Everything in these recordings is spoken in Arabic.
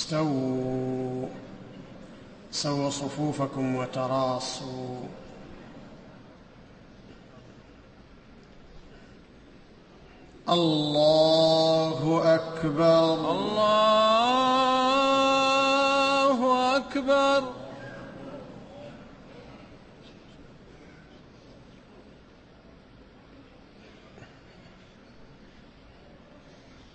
استووا سووا صفوفكم وتراصوا. الله أكبر. الله أكبر.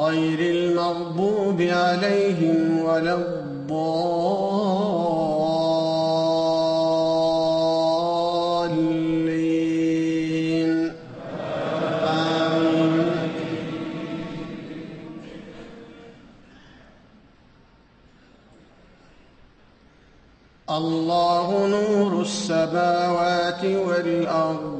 غير المغضوب عليهم ولا الضالين. آمين. الله نور السماوات والأرض.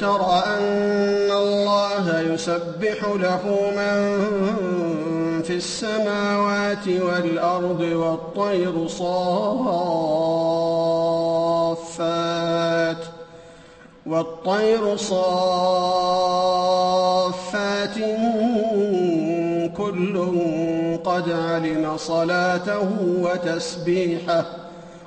تر أن الله يسبح له من في السماوات والأرض والطير صافات والطير صافات كل قد علم صلاته وتسبيحه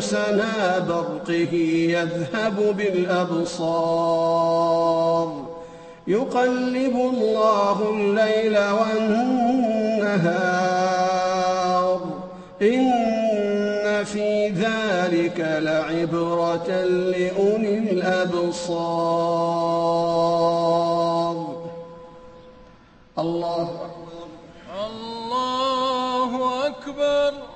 سنا برقه يذهب بالأبصار. يقلب الله الليل والنهار. إن في ذلك لعبرة لأولي الأبصار. الله أكبر. الله أكبر.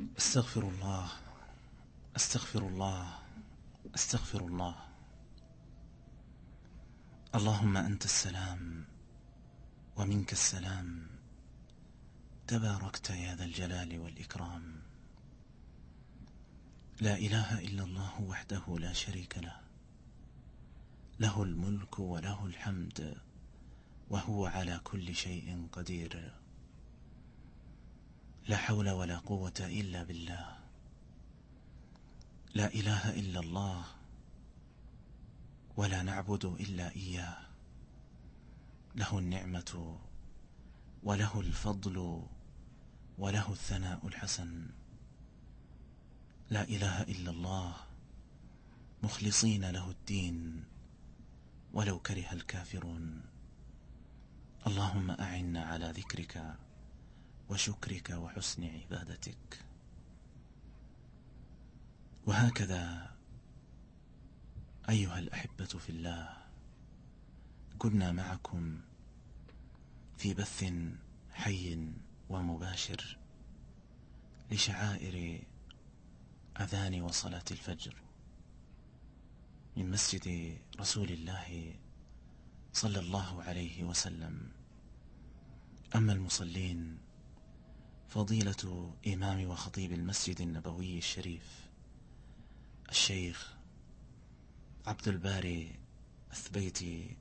استغفر الله استغفر الله استغفر الله. اللهم أنت السلام ومنك السلام. تباركت يا ذا الجلال والإكرام. لا إله إلا الله وحده لا شريك له. له الملك وله الحمد وهو على كل شيء قدير. لا حول ولا قوة إلا بالله. لا إله إلا الله ولا نعبد إلا إياه. له النعمة وله الفضل وله الثناء الحسن. لا إله إلا الله مخلصين له الدين ولو كره الكافرون. اللهم أعنا على ذكرك وشكرك وحسن عبادتك. وهكذا أيها الأحبة في الله كنا معكم في بث حي ومباشر لشعائر أذان وصلاة الفجر من مسجد رسول الله صلى الله عليه وسلم. أما المصلين فضيلة إمام وخطيب المسجد النبوي الشريف الشيخ عبد الباري الثبيتي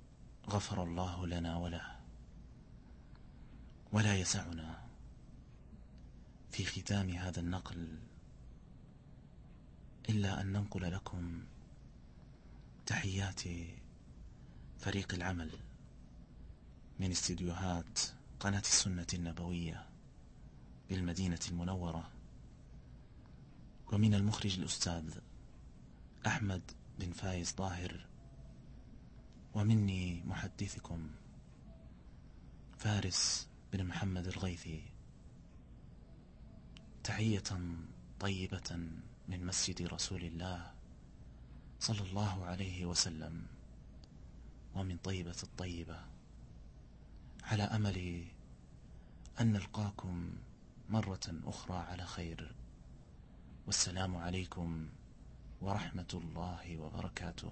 غفر الله لنا وله. ولا يسعنا في ختام هذا النقل إلا أن ننقل لكم تحيات فريق العمل من استديوهات قناة السنة النبوية. بالمدينة المنورة. ومن المخرج الأستاذ أحمد بن فايز ظاهر ومني محدثكم فارس بن محمد الغيثي. تحية طيبة من مسجد رسول الله صلى الله عليه وسلم. ومن طيبة الطيبة. على أمل أن نلقاكم مرة أخرى على خير. والسلام عليكم ورحمة الله وبركاته.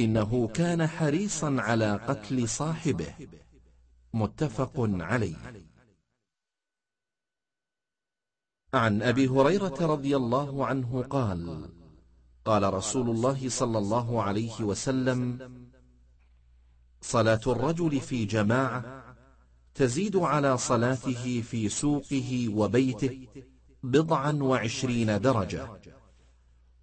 إنه كان حريصا على قتل صاحبه. متفق عليه. عن أبي هريرة رضي الله عنه قال قال رسول الله صلى الله عليه وسلم صلاة الرجل في جماعة تزيد على صلاته في سوقه وبيته بضعا وعشرين درجة.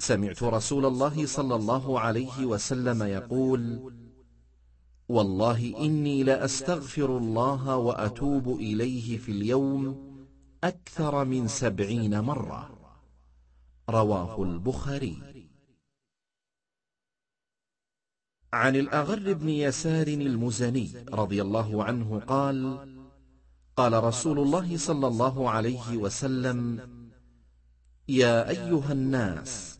سمعت رسول الله صلى الله عليه وسلم يقول والله إني لأستغفر الله وأتوب إليه في اليوم أكثر من سبعين مرة. رواه البخاري. عن الأغر بن يسار المزني رضي الله عنه قال قال رسول الله صلى الله عليه وسلم يا أيها الناس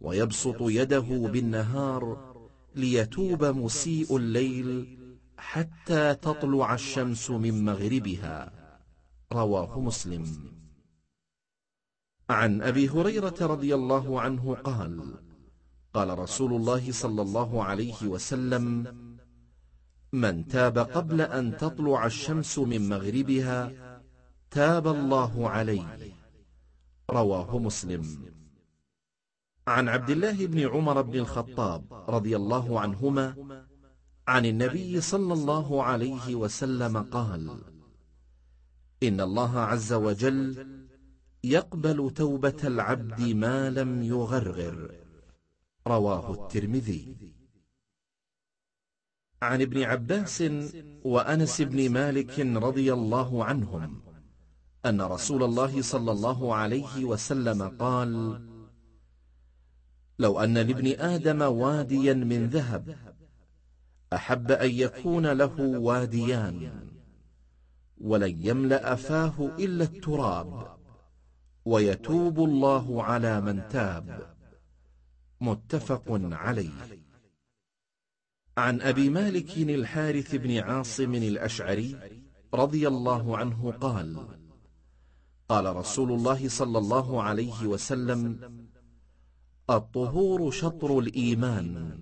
ويبسط يده بالنهار ليتوب مسيء الليل حتى تطلع الشمس من مغربها. رواه مسلم. عن أبي هريرة رضي الله عنه قال قال رسول الله صلى الله عليه وسلم من تاب قبل أن تطلع الشمس من مغربها تاب الله عليه رواه مسلم. عن عبد الله بن عمر بن الخطاب رضي الله عنهما عن النبي صلى الله عليه وسلم قال إن الله عز وجل يقبل توبة العبد ما لم يغرغر. رواه الترمذي. عن ابن عباس وأنس بن مالك رضي الله عنهم أن رسول الله صلى الله عليه وسلم قال لو أن لابن آدم واديا من ذهب أحب أن يكون له واديان ولن يملأ فاه إلا التراب ويتوب الله على من تاب. متفق عليه. عن أبي مالك الحارث بن عاصم الأشعري رضي الله عنه قال قال رسول الله صلى الله عليه وسلم الطهور شطر الإيمان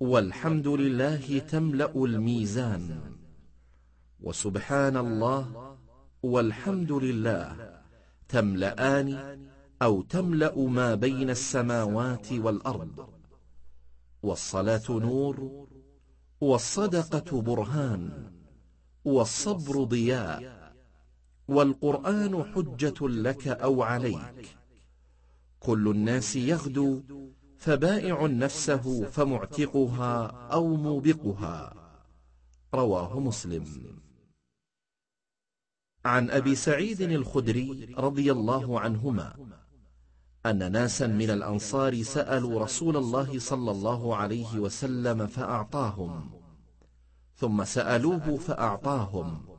والحمد لله تملأ الميزان. وسبحان الله والحمد لله تملأان أو تملأ ما بين السماوات والأرض. والصلاة نور والصدقة برهان والصبر ضياء والقرآن حجة لك أو عليك. كل الناس يغدو فبائع نفسه فمعتقها أو موبقها. رواه مسلم. عن أبي سعيد الخدري رضي الله عنهما أن ناسا من الأنصار سألوا رسول الله صلى الله عليه وسلم فأعطاهم ثم سألوه فأعطاهم.